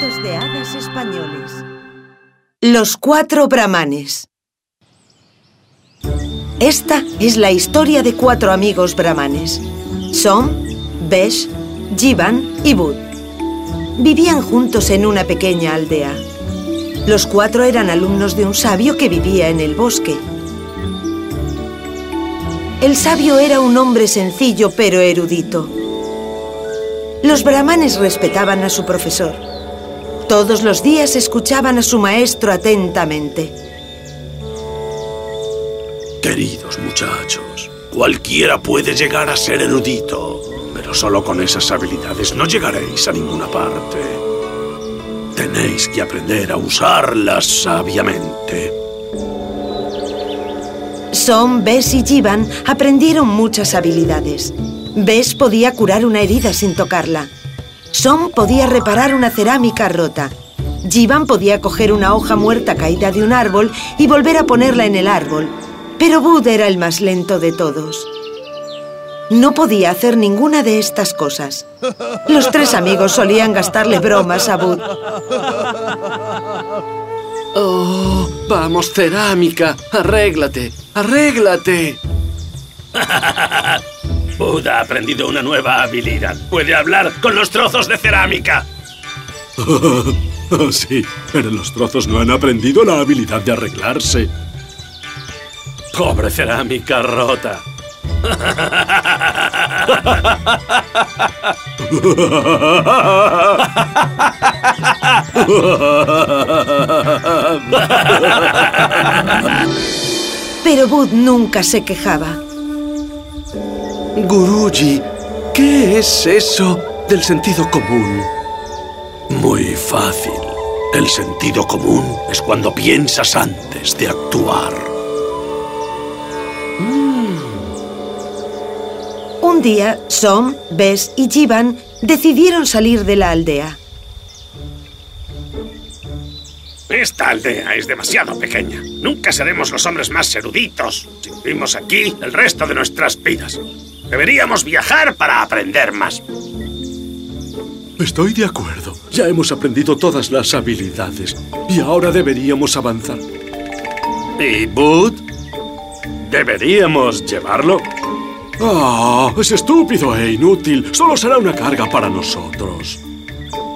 De hadas españoles. Los cuatro brahmanes. Esta es la historia de cuatro amigos brahmanes. Som, Besh, Jivan y Bud. Vivían juntos en una pequeña aldea. Los cuatro eran alumnos de un sabio que vivía en el bosque. El sabio era un hombre sencillo pero erudito. Los brahmanes respetaban a su profesor. Todos los días escuchaban a su maestro atentamente. Queridos muchachos, cualquiera puede llegar a ser erudito, pero solo con esas habilidades no llegaréis a ninguna parte. Tenéis que aprender a usarlas sabiamente. Som, Bess y Jivan aprendieron muchas habilidades. Bess podía curar una herida sin tocarla. Som podía reparar una cerámica rota. Jivan podía coger una hoja muerta caída de un árbol y volver a ponerla en el árbol. Pero Bud era el más lento de todos. No podía hacer ninguna de estas cosas. Los tres amigos solían gastarle bromas a Bud. Oh, vamos, cerámica, arréglate, arréglate. Bud ha aprendido una nueva habilidad. Puede hablar con los trozos de cerámica. sí, pero los trozos no han aprendido la habilidad de arreglarse. Pobre cerámica rota. Pero Bud nunca se quejaba. Guruji, ¿qué es eso del sentido común? Muy fácil. El sentido común es cuando piensas antes de actuar. Un día, Som, Bess y Jivan decidieron salir de la aldea. Esta aldea es demasiado pequeña. Nunca seremos los hombres más eruditos si vivimos aquí el resto de nuestras vidas. Deberíamos viajar para aprender más. Estoy de acuerdo. Ya hemos aprendido todas las habilidades y ahora deberíamos avanzar. ¿Y Bud? ¿Deberíamos llevarlo? Ah, es estúpido e inútil. Solo será una carga para nosotros.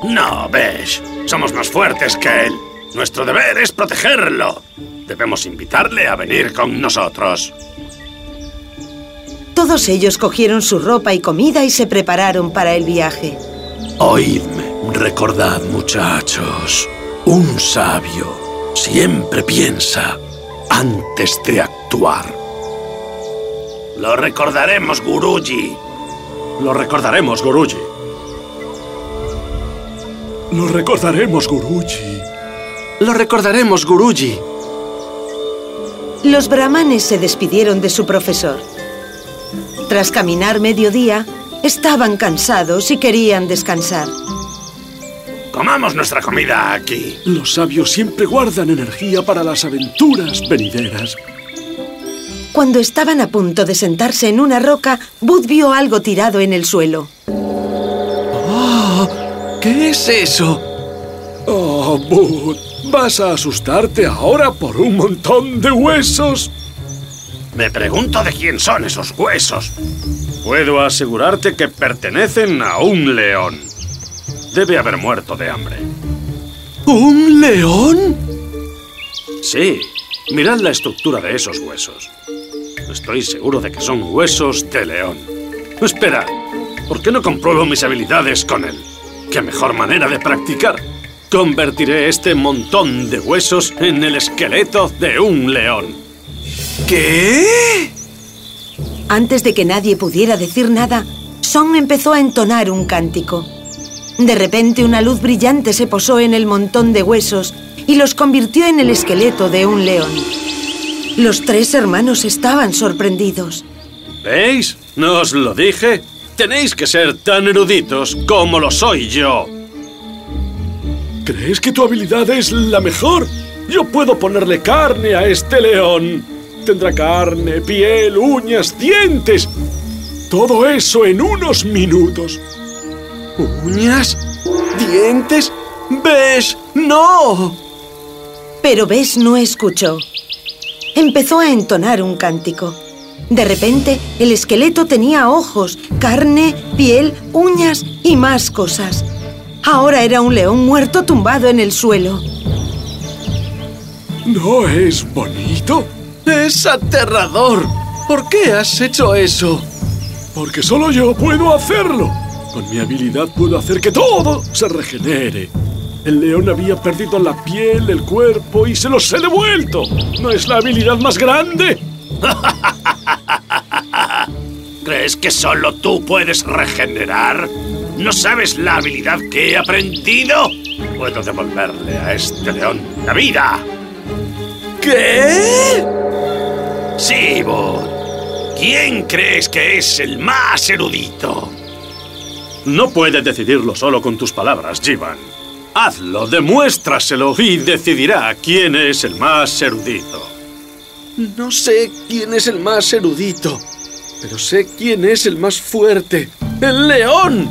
No, Besh. Somos más fuertes que él. Nuestro deber es protegerlo. Debemos invitarle a venir con nosotros. Todos ellos cogieron su ropa y comida y se prepararon para el viaje. Oídme, recordad, muchachos. Un sabio siempre piensa antes de actuar. Lo recordaremos, Guruji. Lo recordaremos, Guruji. Lo recordaremos, Guruji. Lo recordaremos, Guruji. Los brahmanes se despidieron de su profesor. Tras caminar medio día, estaban cansados y querían descansar. Comamos nuestra comida aquí. Los sabios siempre guardan energía para las aventuras venideras. Cuando estaban a punto de sentarse en una roca, Bud vio algo tirado en el suelo. Oh, ¿Qué es eso? Oh, Bud, ¿vas a asustarte ahora por un montón de huesos? Me pregunto de quién son esos huesos. Puedo asegurarte que pertenecen a un león. Debe haber muerto de hambre. ¿Un león? Sí, mirad la estructura de esos huesos. Estoy seguro de que son huesos de león. Espera, ¿por qué no compruebo mis habilidades con él? ¿Qué mejor manera de practicar? Convertiré este montón de huesos en el esqueleto de un león. ¿Qué? Antes de que nadie pudiera decir nada, Song empezó a entonar un cántico. De repente una luz brillante se posó en el montón de huesos y los convirtió en el esqueleto de un león. Los tres hermanos estaban sorprendidos. ¿Veis? ¿No os lo dije? Tenéis que ser tan eruditos como lo soy yo. ¿Crees que tu habilidad es la mejor? Yo puedo ponerle carne a este león. Tendrá carne, piel, uñas, dientes. Todo eso en unos minutos. ¿Uñas? ¿Dientes? ¡Ves! ¡No! Pero Bes no escuchó. Empezó a entonar un cántico. De repente, el esqueleto tenía ojos, carne, piel, uñas y más cosas. Ahora era un león muerto tumbado en el suelo. ¿No es bonito? ¡Es aterrador! ¿Por qué has hecho eso? Porque solo yo puedo hacerlo. Con mi habilidad puedo hacer que todo se regenere. El león había perdido la piel, el cuerpo y se los he devuelto. ¿No es la habilidad más grande? ¿Crees que solo tú puedes regenerar? ¿No sabes la habilidad que he aprendido? Puedo devolverle a este león la vida. ¿Qué? Sí, Bud. ¿Quién crees que es el más erudito? No puedes decidirlo solo con tus palabras, Jivan. Hazlo, demuéstraselo y decidirá quién es el más erudito. No sé quién es el más erudito, pero sé quién es el más fuerte. ¡El león!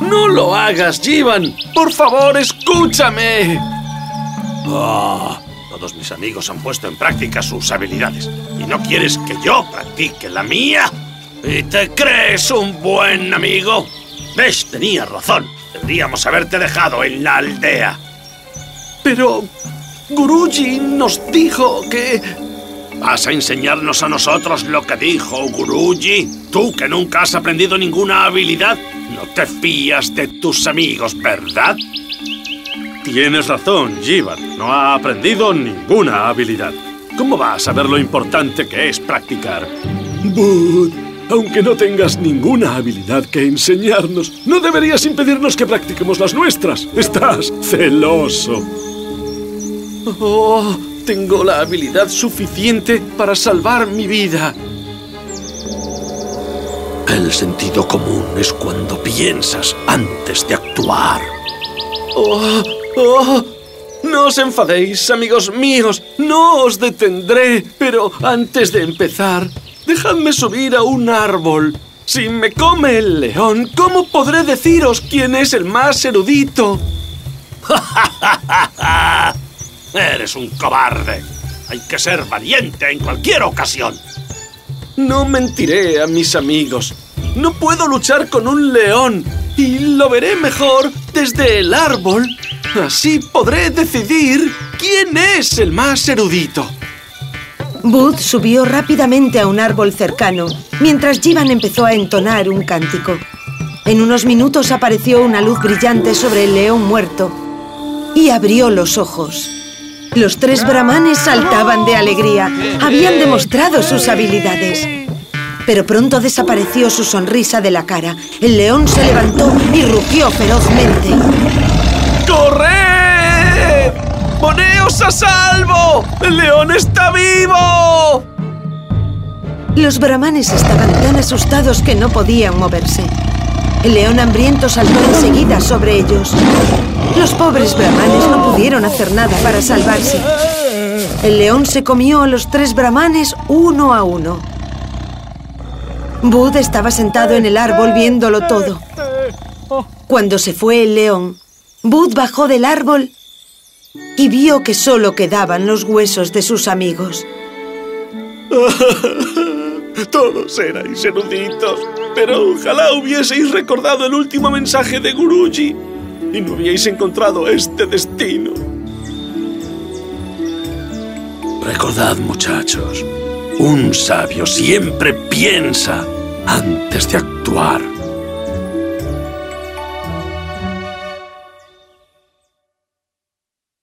¡No lo hagas, Jivan! ¡Por favor, escúchame! Ah, todos mis amigos han puesto en práctica sus habilidades. ¿Y no quieres que yo practique la mía? ¿Y te crees un buen amigo? ¿Ves? Tenías razón. Deberíamos haberte dejado en la aldea. Pero Guruji nos dijo que... ¿Vas a enseñarnos a nosotros lo que dijo Guruji? Tú que nunca has aprendido ninguna habilidad, no te fías de tus amigos, ¿verdad? Tienes razón, Jivan. No ha aprendido ninguna habilidad. ¿Cómo va a saber lo importante que es practicar? Bud, aunque no tengas ninguna habilidad que enseñarnos, no deberías impedirnos que practiquemos las nuestras. Estás celoso. Oh, tengo la habilidad suficiente para salvar mi vida. El sentido común es cuando piensas antes de actuar. Oh, oh, no os enfadéis, amigos míos. No os detendré. Pero antes de empezar, dejadme subir a un árbol. Si me come el león, ¿cómo podré deciros quién es el más erudito? Eres un cobarde. Hay que ser valiente en cualquier ocasión. No mentiré a mis amigos. No puedo luchar con un león y lo veré mejor desde el árbol. Así podré decidir quién es el más erudito. Bud subió rápidamente a un árbol cercano, mientras Jivan empezó a entonar un cántico. En unos minutos apareció una luz brillante sobre el león muerto y abrió los ojos. Los tres brahmanes saltaban de alegría. Habían demostrado sus habilidades. Pero pronto desapareció su sonrisa de la cara. El león se levantó y rugió ferozmente. ¡Corred! ¡Poneos a salvo! ¡El león está vivo! Los brahmanes estaban tan asustados que no podían moverse. El león hambriento saltó enseguida sobre ellos. Los pobres brahmanes no pudieron hacer nada para salvarse. El león se comió a los tres brahmanes uno a uno. Bud estaba sentado en el árbol viéndolo todo. Cuando se fue el león, Bud bajó del árbol y vio que solo quedaban los huesos de sus amigos. Todos erais eruditos, pero ojalá hubieseis recordado el último mensaje de Guruji y no habíais encontrado este destino. Recordad, muchachos, un sabio siempre piensa antes de actuar.